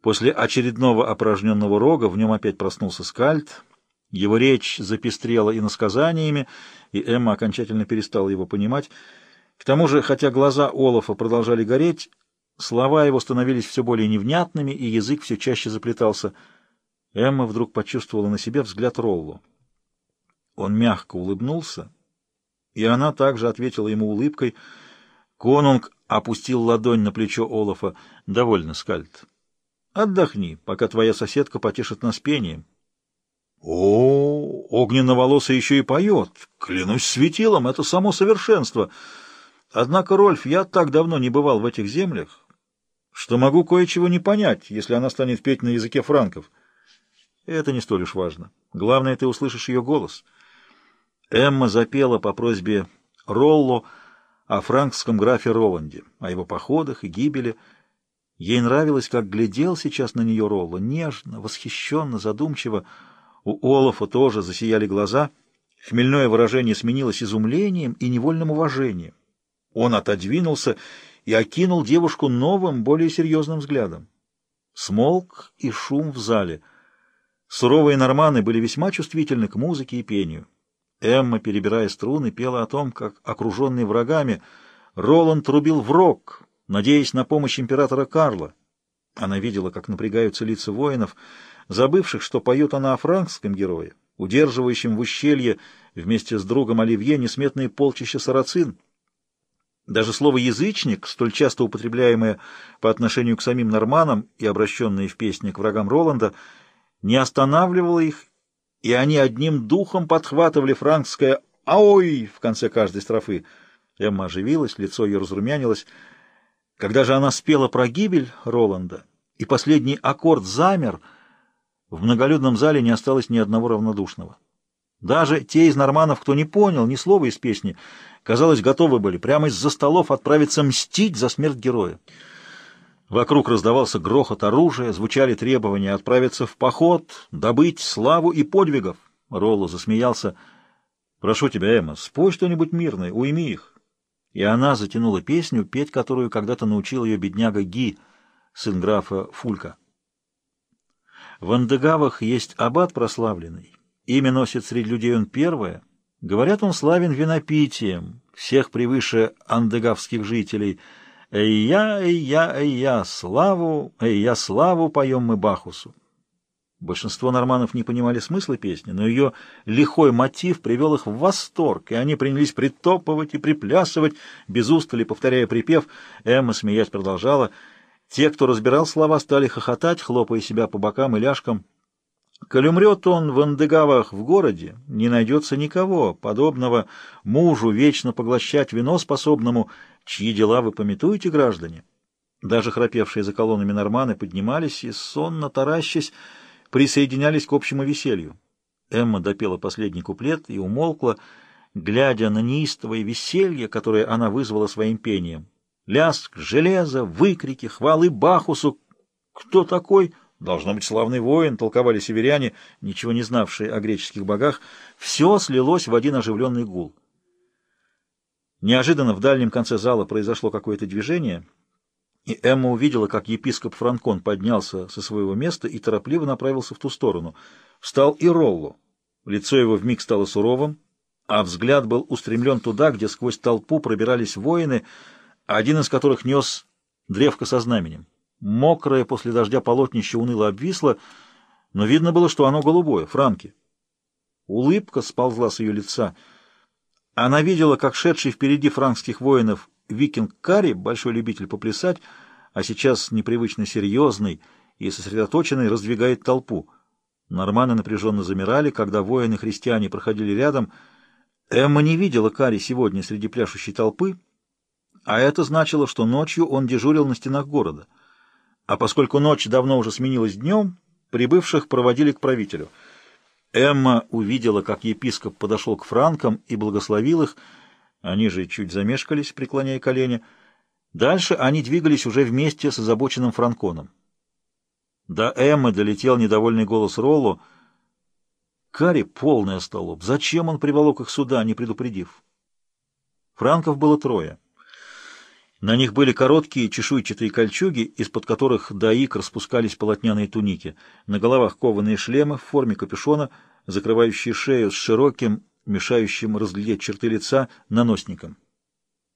После очередного опорожненного рога в нем опять проснулся скальд. Его речь запестрела иносказаниями, и Эмма окончательно перестала его понимать. К тому же, хотя глаза Олафа продолжали гореть, слова его становились все более невнятными, и язык все чаще заплетался. Эмма вдруг почувствовала на себе взгляд Роллу. Он мягко улыбнулся, и она также ответила ему улыбкой. Конунг опустил ладонь на плечо Олафа. «Довольно, Скальд. Отдохни, пока твоя соседка потешит нас пением». «О, огненно-волосый еще и поет! Клянусь светилом, это само совершенство!» Однако, Рольф, я так давно не бывал в этих землях, что могу кое-чего не понять, если она станет петь на языке франков. Это не столь уж важно. Главное, ты услышишь ее голос. Эмма запела по просьбе Ролло о франкском графе Роланде, о его походах и гибели. Ей нравилось, как глядел сейчас на нее Ролло, нежно, восхищенно, задумчиво. У Олафа тоже засияли глаза. Хмельное выражение сменилось изумлением и невольным уважением. Он отодвинулся и окинул девушку новым, более серьезным взглядом. Смолк и шум в зале. Суровые норманы были весьма чувствительны к музыке и пению. Эмма, перебирая струны, пела о том, как, окруженный врагами, Роланд трубил в рог, надеясь на помощь императора Карла. Она видела, как напрягаются лица воинов, забывших, что поет она о франкском герое, удерживающем в ущелье вместе с другом Оливье несметные полчища сарацин. Даже слово «язычник», столь часто употребляемое по отношению к самим норманам и обращенное в песне к врагам Роланда, не останавливало их, и они одним духом подхватывали франкское «Аой!» в конце каждой строфы. Эмма оживилась, лицо ее разрумянилось. Когда же она спела про гибель Роланда, и последний аккорд замер, в многолюдном зале не осталось ни одного равнодушного. Даже те из норманов, кто не понял ни слова из песни, казалось, готовы были прямо из-за столов отправиться мстить за смерть героя. Вокруг раздавался грохот оружия, звучали требования отправиться в поход, добыть славу и подвигов. Ролло засмеялся. «Прошу тебя, Эмма, спой что-нибудь мирное, уйми их». И она затянула песню, петь которую когда-то научил ее бедняга Ги, сын графа Фулька. В Андегавах есть аббат прославленный, Имя носит среди людей он первое. Говорят, он славен винопитием, всех превыше андегавских жителей. «Эй-я, эй-я, эй-я, славу, эй-я, славу поем мы Бахусу». Большинство норманов не понимали смысла песни, но ее лихой мотив привел их в восторг, и они принялись притопывать и приплясывать, без устали повторяя припев. Эмма, смеясь, продолжала. Те, кто разбирал слова, стали хохотать, хлопая себя по бокам и ляжкам. Коль умрет он в Андегавах в городе, не найдется никого, подобного мужу вечно поглощать вино способному, чьи дела вы пометуете, граждане. Даже храпевшие за колоннами норманы поднимались и, сонно таращась, присоединялись к общему веселью. Эмма допела последний куплет и умолкла, глядя на неистовое веселье, которое она вызвала своим пением. Ляск, железо, выкрики, хвалы Бахусу. Кто такой? Должно быть славный воин, толковали северяне, ничего не знавшие о греческих богах. Все слилось в один оживленный гул. Неожиданно в дальнем конце зала произошло какое-то движение, и Эмма увидела, как епископ Франкон поднялся со своего места и торопливо направился в ту сторону. Встал и Ролло. Лицо его вмиг стало суровым, а взгляд был устремлен туда, где сквозь толпу пробирались воины, один из которых нес древко со знаменем. Мокрое после дождя полотнище уныло обвисло, но видно было, что оно голубое, франки. Улыбка сползла с ее лица. Она видела, как шедший впереди франкских воинов викинг Карри, большой любитель поплясать, а сейчас непривычно серьезный и сосредоточенный, раздвигает толпу. Норманы напряженно замирали, когда воины-христиане проходили рядом. Эмма не видела Карри сегодня среди пляшущей толпы, а это значило, что ночью он дежурил на стенах города — а поскольку ночь давно уже сменилась днем, прибывших проводили к правителю. Эмма увидела, как епископ подошел к франкам и благословил их, они же чуть замешкались, преклоняя колени. Дальше они двигались уже вместе с озабоченным франконом. До Эммы долетел недовольный голос Роллу. Кари полный остолоп. Зачем он приволок их сюда, не предупредив? Франков было трое. На них были короткие чешуйчатые кольчуги, из-под которых до икр спускались полотняные туники. На головах кованые шлемы в форме капюшона, закрывающие шею с широким, мешающим разглядеть черты лица, наносником.